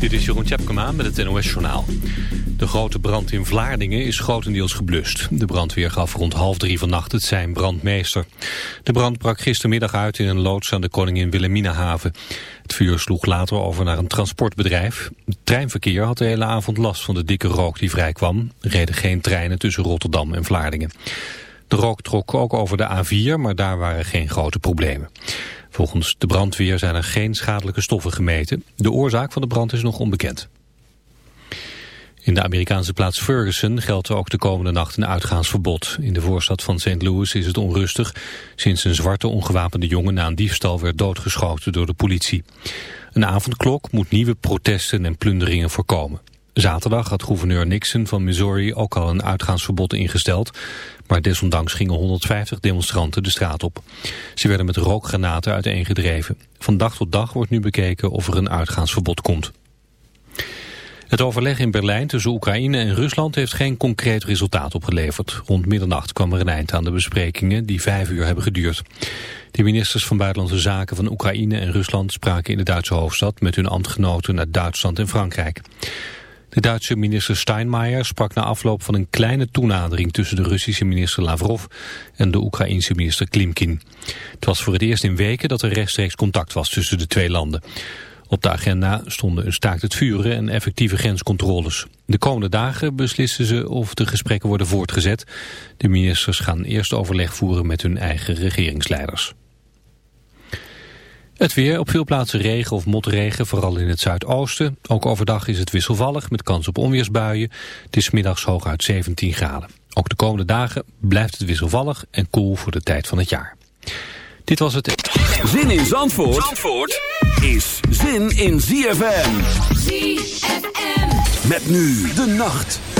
Dit is Jeroen Tjepkema met het NOS Journaal. De grote brand in Vlaardingen is grotendeels geblust. De brandweer gaf rond half drie vannacht het zijn brandmeester. De brand brak gistermiddag uit in een loods aan de Koningin Wilhelminahaven. Het vuur sloeg later over naar een transportbedrijf. Het treinverkeer had de hele avond last van de dikke rook die vrijkwam. Er reden geen treinen tussen Rotterdam en Vlaardingen. De rook trok ook over de A4, maar daar waren geen grote problemen. Volgens de brandweer zijn er geen schadelijke stoffen gemeten. De oorzaak van de brand is nog onbekend. In de Amerikaanse plaats Ferguson geldt ook de komende nacht een uitgaansverbod. In de voorstad van St. Louis is het onrustig sinds een zwarte ongewapende jongen na een diefstal werd doodgeschoten door de politie. Een avondklok moet nieuwe protesten en plunderingen voorkomen. Zaterdag had gouverneur Nixon van Missouri ook al een uitgaansverbod ingesteld. Maar desondanks gingen 150 demonstranten de straat op. Ze werden met rookgranaten uiteengedreven. Van dag tot dag wordt nu bekeken of er een uitgaansverbod komt. Het overleg in Berlijn tussen Oekraïne en Rusland heeft geen concreet resultaat opgeleverd. Rond middernacht kwam er een eind aan de besprekingen die vijf uur hebben geduurd. De ministers van Buitenlandse Zaken van Oekraïne en Rusland spraken in de Duitse hoofdstad met hun ambtgenoten uit Duitsland en Frankrijk. De Duitse minister Steinmeier sprak na afloop van een kleine toenadering tussen de Russische minister Lavrov en de Oekraïense minister Klimkin. Het was voor het eerst in weken dat er rechtstreeks contact was tussen de twee landen. Op de agenda stonden een staakt het vuren en effectieve grenscontroles. De komende dagen beslissen ze of de gesprekken worden voortgezet. De ministers gaan eerst overleg voeren met hun eigen regeringsleiders. Het weer, op veel plaatsen regen of motregen, vooral in het zuidoosten. Ook overdag is het wisselvallig met kans op onweersbuien. Het is middags hooguit 17 graden. Ook de komende dagen blijft het wisselvallig en koel voor de tijd van het jaar. Dit was het... Zin in Zandvoort, Zandvoort is zin in ZFM. ZFM. Met nu de nacht.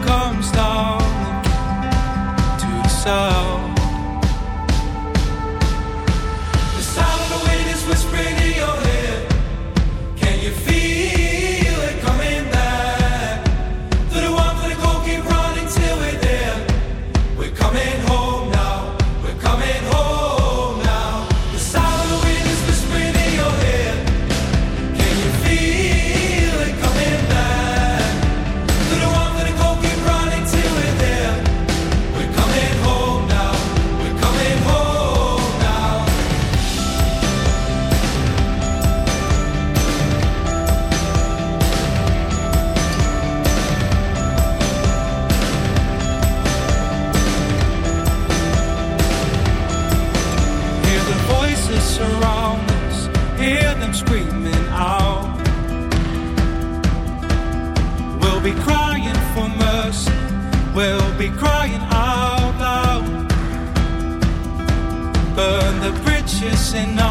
again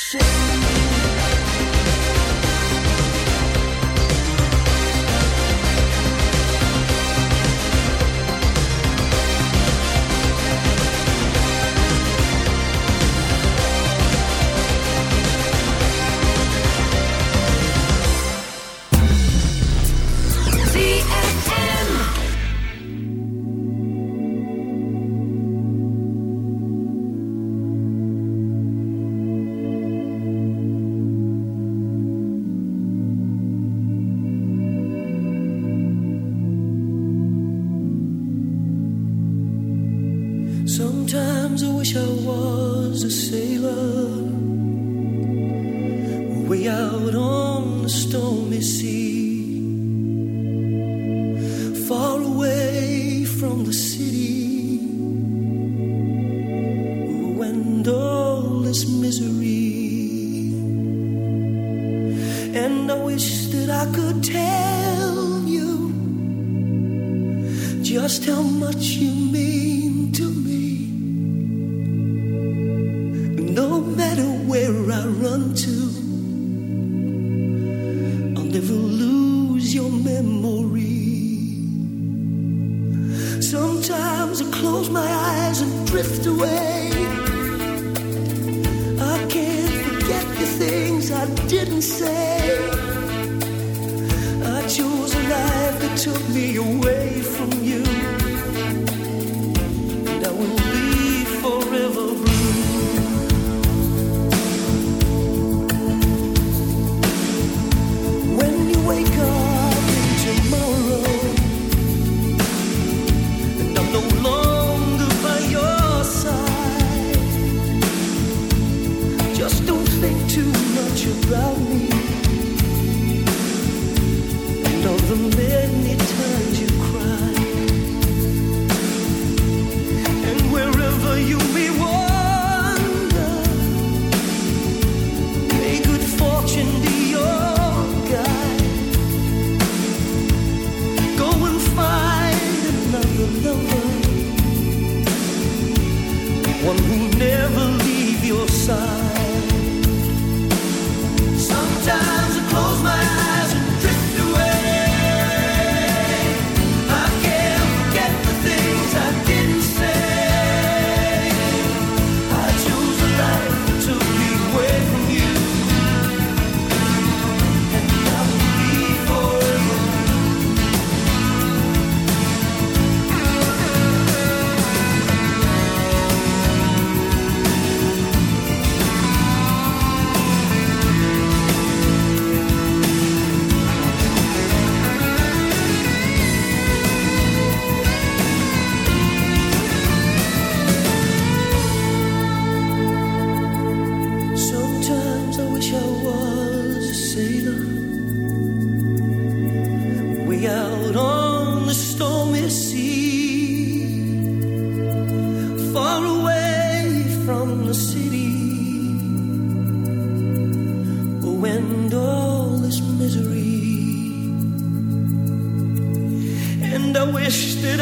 谁？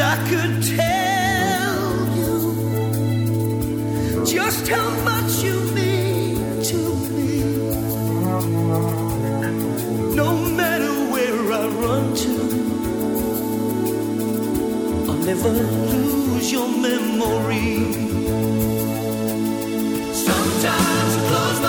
I could tell you just how much you mean to me. No matter where I run to, I'll never lose your memory. Sometimes I close my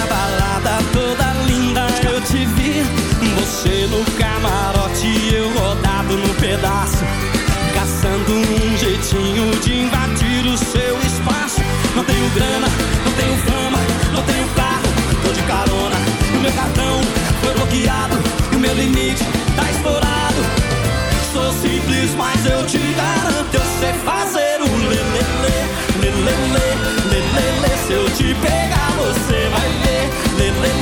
pedaço. Caçando um jeitinho de invadir o seu espaço. Não tenho grana, não tenho fama, não tenho carro, tô de carona. O meu cartão foi bloqueado e o meu limite tá estourado. Sou simples, mas eu te garanto, eu sei fazer o lelele, lelele, lelele. Se eu te pegar, você vai ver, lelele.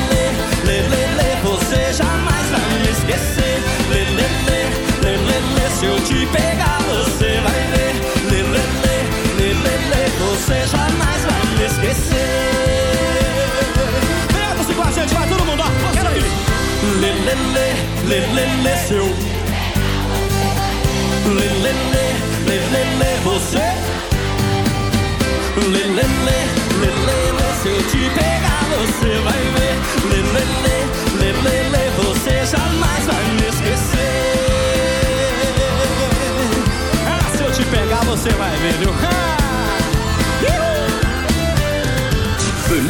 crescer. Venha com a gente, vai todo mundo, ó. Quero ouvir. Lê, lê, lê, lê, lê, lê, seu. Lê, lê, lê, lê, lê, lê, você. Lê, lê, lê, lê, lê, lê, se eu te pegar, você.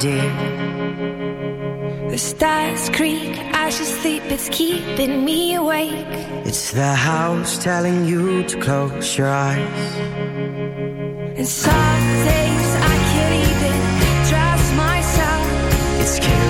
dear. The stars creak I should sleep, it's keeping me awake. It's the house telling you to close your eyes. And some days I can't even trust myself. It's killing